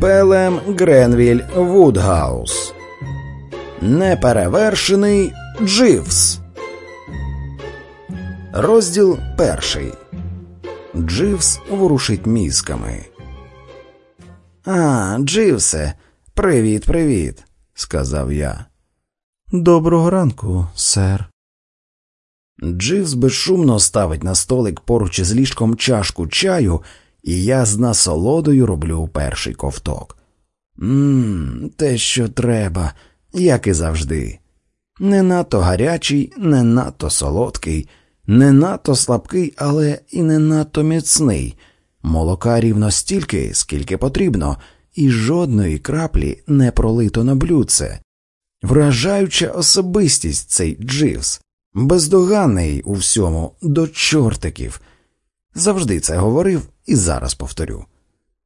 Пелем Гренвіль Вудгаус. Неперевершений Дживс. Розділ перший. Дживс ворушить мізками. А, Дживсе, привіт, привіт, сказав я. Доброго ранку, сер. Дживс безшумно ставить на столик поруч із ліжком чашку чаю, і я з насолодою роблю перший ковток. Ммм, те, що треба, як і завжди. Не надто гарячий, не надто солодкий, не надто слабкий, але і не надто міцний. Молока рівно стільки, скільки потрібно, і жодної краплі не пролито на блюдце. Вражаюча особистість цей Дживс, бездоганний у всьому до чортиків. Завжди це говорив і зараз повторю.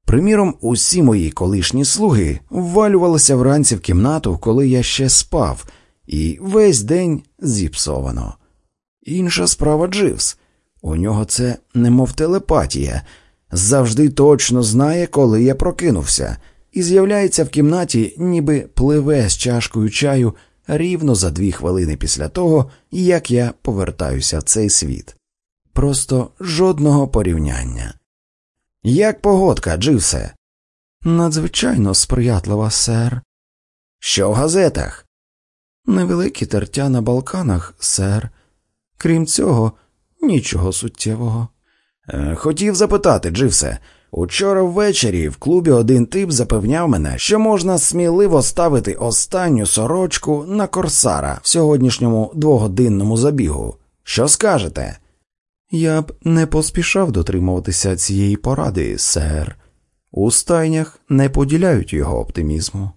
Приміром, усі мої колишні слуги ввалювалися вранці в кімнату, коли я ще спав, і весь день зіпсовано. Інша справа Дживс. У нього це немов телепатія, завжди точно знає, коли я прокинувся, і з'являється в кімнаті, ніби пливе з чашкою чаю рівно за дві хвилини після того, як я повертаюся в цей світ. Просто жодного порівняння. Як погодка, Дживсе? Надзвичайно сприятлива, сер. Що в газетах? Невеликі тертя на Балканах, сер. Крім цього, нічого суттєвого. Е, хотів запитати, Дживсе. Учора ввечері в клубі один тип запевняв мене, що можна сміливо ставити останню сорочку на корсара в сьогоднішньому двогодинному забігу. Що скажете? Я б не поспішав дотримуватися цієї поради, сер. У стайнях не поділяють його оптимізму.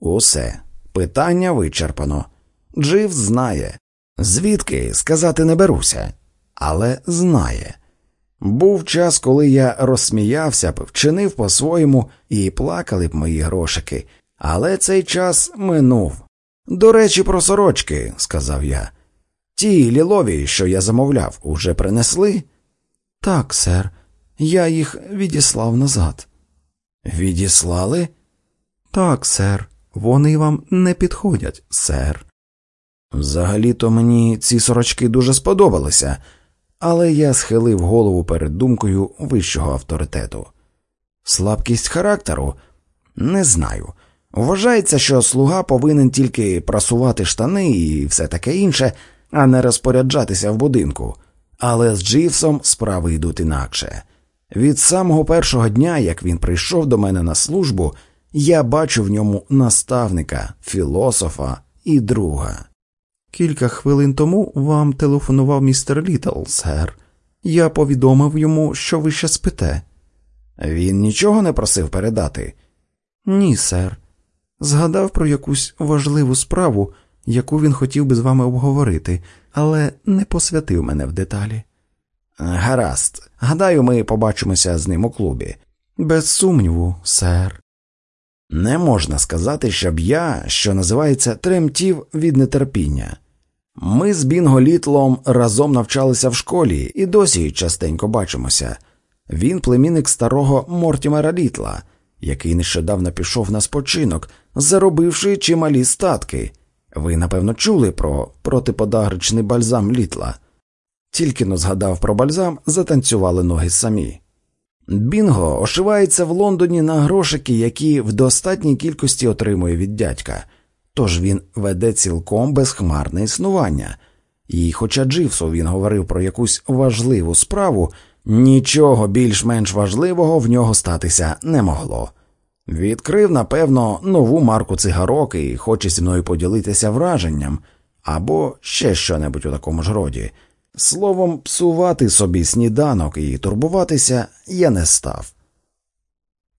Усе питання вичерпано. Джив знає. Звідки сказати не беруся, але знає. Був час, коли я розсміявся б, вчинив по-своєму і плакали б мої грошики, але цей час минув. До речі, про сорочки, сказав я. Ті лілові, що я замовляв, уже принесли? Так, сер, я їх відіслав назад. Відіслали? Так, сер, вони вам не підходять, сер. Взагалі-то мені ці сорочки дуже сподобалися, але я схилив голову перед думкою вищого авторитету. Слабкість характеру не знаю. Вважається, що слуга повинен тільки прасувати штани і все таке інше, а не розпоряджатися в будинку. Але з Дживсом справи йдуть інакше. Від самого першого дня, як він прийшов до мене на службу, я бачу в ньому наставника, філософа і друга. Кілька хвилин тому вам телефонував містер Літл, сер. Я повідомив йому, що ви ще спите. Він нічого не просив передати? Ні, сер. Згадав про якусь важливу справу, яку він хотів би з вами обговорити, але не посвятив мене в деталі. Гаразд, гадаю, ми побачимося з ним у клубі. Без сумніву, сер. Не можна сказати, щоб я, що називається, тремтів від нетерпіння. Ми з Бінго Літлом разом навчалися в школі і досі частенько бачимося. Він племінник старого Мортімера Літла, який нещодавно пішов на спочинок, заробивши чималі статки. Ви, напевно, чули про протиподагричний бальзам літла. Тільки но згадав про бальзам, затанцювали ноги самі. Бінго ошивається в Лондоні на грошики, які в достатній кількості отримує від дядька, тож він веде цілком безхмарне існування. І, хоча Дживсу він говорив про якусь важливу справу, нічого більш-менш важливого в нього статися не могло. Відкрив, напевно, нову марку цигарок і хоче зі мною поділитися враженням або ще що-небудь у такому ж роді. Словом, псувати собі сніданок і турбуватися я не став.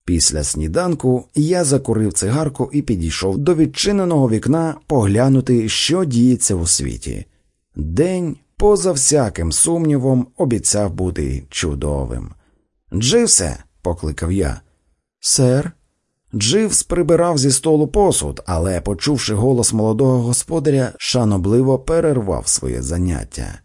Після сніданку я закурив цигарку і підійшов до відчиненого вікна поглянути, що діється у світі. День, поза всяким сумнівом, обіцяв бути чудовим. Дживсе, покликав я. Сер. Дживс прибирав зі столу посуд, але, почувши голос молодого господаря, шанобливо перервав своє заняття.